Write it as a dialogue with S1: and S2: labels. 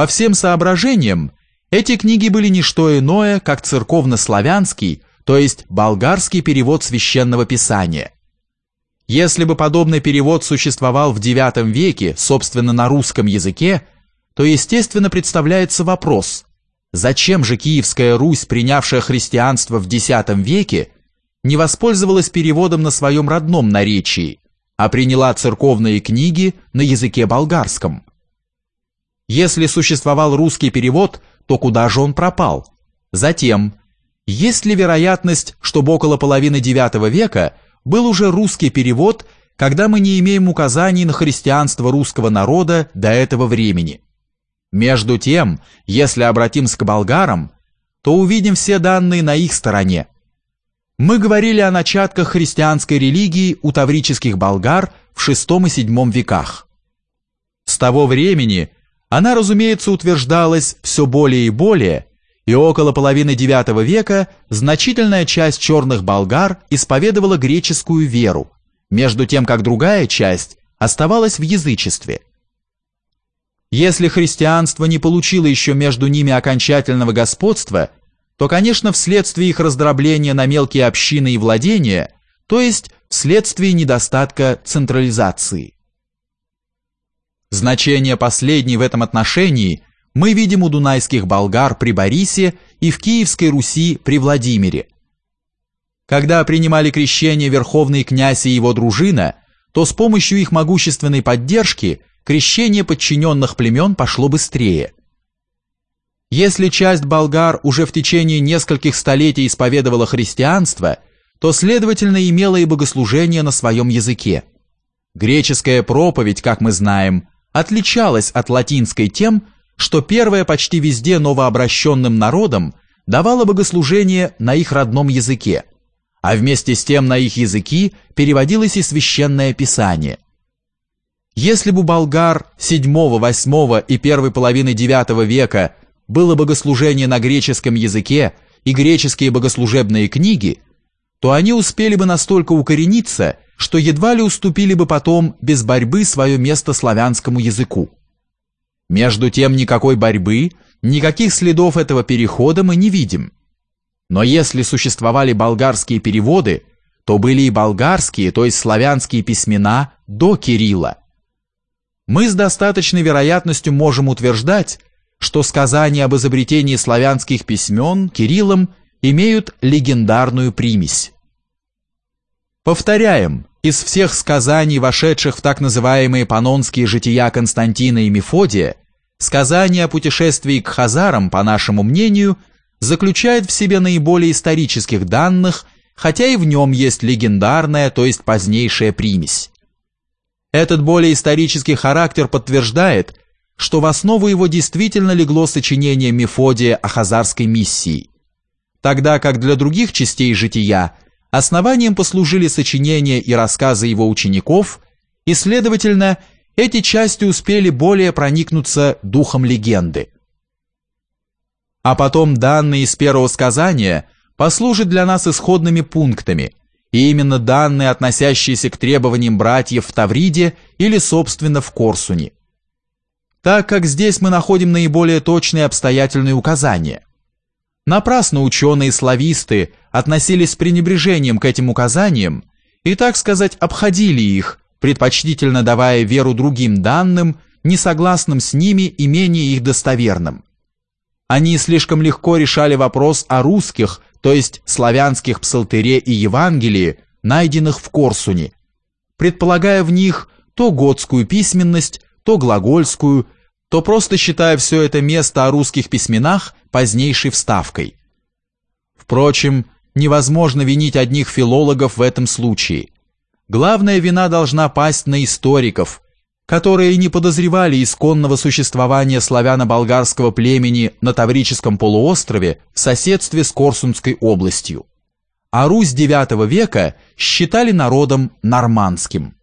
S1: По всем соображениям, эти книги были не что иное, как церковно-славянский, то есть болгарский перевод священного писания. Если бы подобный перевод существовал в IX веке, собственно, на русском языке, то, естественно, представляется вопрос, зачем же Киевская Русь, принявшая христианство в X веке, не воспользовалась переводом на своем родном наречии, а приняла церковные книги на языке болгарском. Если существовал русский перевод, то куда же он пропал? Затем, есть ли вероятность, чтобы около половины IX века был уже русский перевод, когда мы не имеем указаний на христианство русского народа до этого времени? Между тем, если обратимся к болгарам, то увидим все данные на их стороне. Мы говорили о начатках христианской религии у таврических болгар в VI и VII веках. С того времени она, разумеется, утверждалась все более и более, и около половины IX века значительная часть черных болгар исповедовала греческую веру, между тем как другая часть оставалась в язычестве. Если христианство не получило еще между ними окончательного господства, то, конечно, вследствие их раздробления на мелкие общины и владения, то есть вследствие недостатка централизации. Значение последней в этом отношении мы видим у дунайских болгар при Борисе и в Киевской Руси при Владимире. Когда принимали крещение верховный князь и его дружина, то с помощью их могущественной поддержки крещение подчиненных племен пошло быстрее. Если часть болгар уже в течение нескольких столетий исповедовала христианство, то, следовательно, имела и богослужение на своем языке. Греческая проповедь, как мы знаем, отличалась от латинской тем, что первая почти везде новообращенным народам давала богослужение на их родном языке, а вместе с тем на их языки переводилось и священное писание – если бы болгар VII, VIII и первой половины IX века было богослужение на греческом языке и греческие богослужебные книги, то они успели бы настолько укорениться, что едва ли уступили бы потом без борьбы свое место славянскому языку. Между тем никакой борьбы, никаких следов этого перехода мы не видим. Но если существовали болгарские переводы, то были и болгарские, то есть славянские письмена до Кирилла мы с достаточной вероятностью можем утверждать, что сказания об изобретении славянских письмен Кириллом имеют легендарную примесь. Повторяем, из всех сказаний, вошедших в так называемые панонские жития Константина и Мефодия, сказание о путешествии к Хазарам, по нашему мнению, заключает в себе наиболее исторических данных, хотя и в нем есть легендарная, то есть позднейшая примесь. Этот более исторический характер подтверждает, что в основу его действительно легло сочинение Мефодия о хазарской миссии, тогда как для других частей жития основанием послужили сочинения и рассказы его учеников, и, следовательно, эти части успели более проникнуться духом легенды. А потом данные из первого сказания послужат для нас исходными пунктами – и именно данные, относящиеся к требованиям братьев в Тавриде или, собственно, в Корсуне. Так как здесь мы находим наиболее точные обстоятельные указания. Напрасно ученые-слависты относились с пренебрежением к этим указаниям и, так сказать, обходили их, предпочтительно давая веру другим данным, несогласным с ними и менее их достоверным. Они слишком легко решали вопрос о русских, то есть славянских псалтыре и Евангелии, найденных в Корсуне, предполагая в них то готскую письменность, то глагольскую, то просто считая все это место о русских письменах позднейшей вставкой. Впрочем, невозможно винить одних филологов в этом случае. Главная вина должна пасть на историков, которые не подозревали исконного существования славяно-болгарского племени на Таврическом полуострове в соседстве с Корсунской областью. А Русь IX века считали народом нормандским.